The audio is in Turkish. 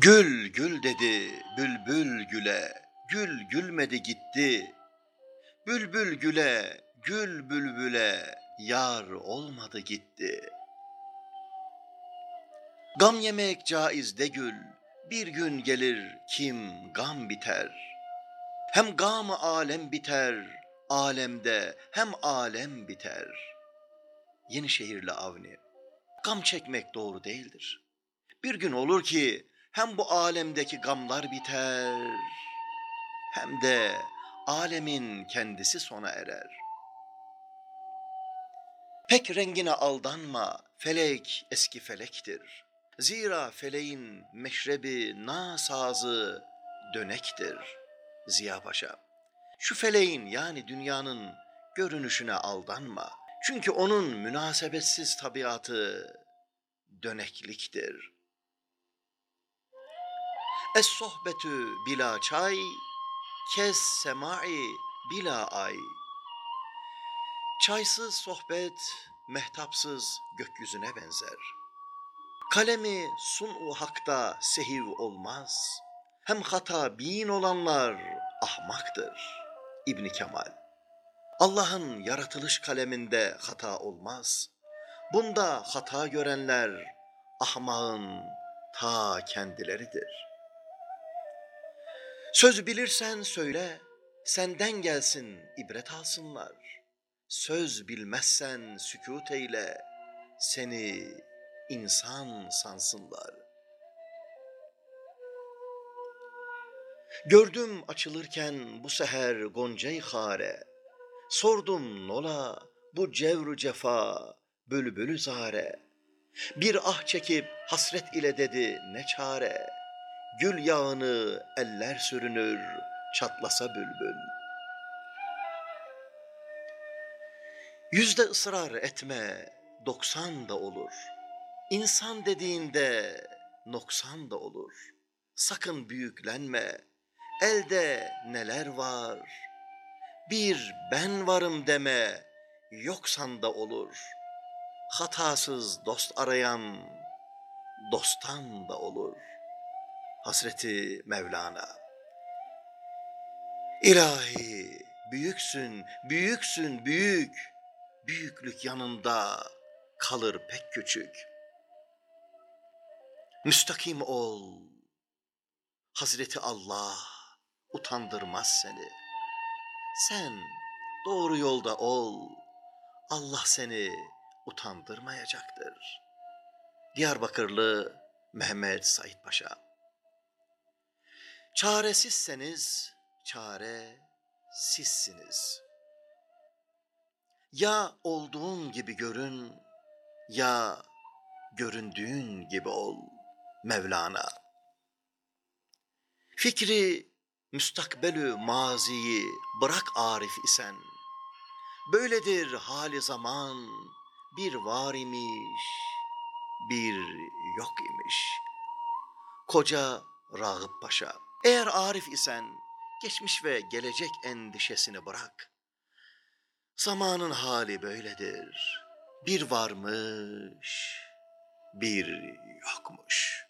Gül gül dedi bülbül güle, gül gülmedi gitti. Bülbül güle, gül bülbüle, yar olmadı gitti. Gam yemek caiz de gül, bir gün gelir kim gam biter. Hem gam alem biter, alemde hem alem biter. Yenişehirli Avni, gam çekmek doğru değildir. Bir gün olur ki hem bu alemdeki gamlar biter hem de alemin kendisi sona erer. Pek rengine aldanma, felek eski felektir. Zira feleğin meşrebi nasazı dönektir. Ziya Paşa, şu feleğin yani dünyanın görünüşüne aldanma. Çünkü onun münasebetsiz tabiatı dönekliktir.'' Es sohbetü bila çay, kes semai bila ay. Çaysız sohbet, mehtapsız gökyüzüne benzer. Kalemi sun-u hakta sehiv olmaz. Hem hata bin olanlar ahmaktır. İbn Kemal. Allah'ın yaratılış kaleminde hata olmaz. Bunda hata görenler ahmağın ta kendileridir.'' Söz bilirsen söyle, senden gelsin ibret alsınlar. Söz bilmezsen sükut eyle, seni insan sansınlar. Gördüm açılırken bu seher goncayı hare, sordum nola bu cevru cefa bülbülü zare. Bir ah çekip hasret ile dedi ne çare.'' Gül yağını eller sürünür, çatlasa bülbül. Yüzde ısrar etme, doksan da olur. İnsan dediğinde noksan da olur. Sakın büyüklenme, elde neler var. Bir ben varım deme, yoksan da olur. Hatasız dost arayan, dosttan da olur.'' Hasreti Mevlana. İlahi, büyüksün, büyüksün, büyük. Büyüklük yanında kalır pek küçük. Müstakim ol. Hazreti Allah utandırmaz seni. Sen doğru yolda ol. Allah seni utandırmayacaktır. Diyarbakırlı Mehmet Said Paşa Çaresizseniz çare sizsiniz. Ya olduğun gibi görün ya göründüğün gibi ol Mevlana. Fikri müstakbelü maziyi bırak arif isen. Böyledir hali zaman bir var imiş, bir yok imiş. Koca Rağıp Paşa eğer arif isen geçmiş ve gelecek endişesini bırak. Zamanın hali böyledir. Bir varmış, bir yokmuş.''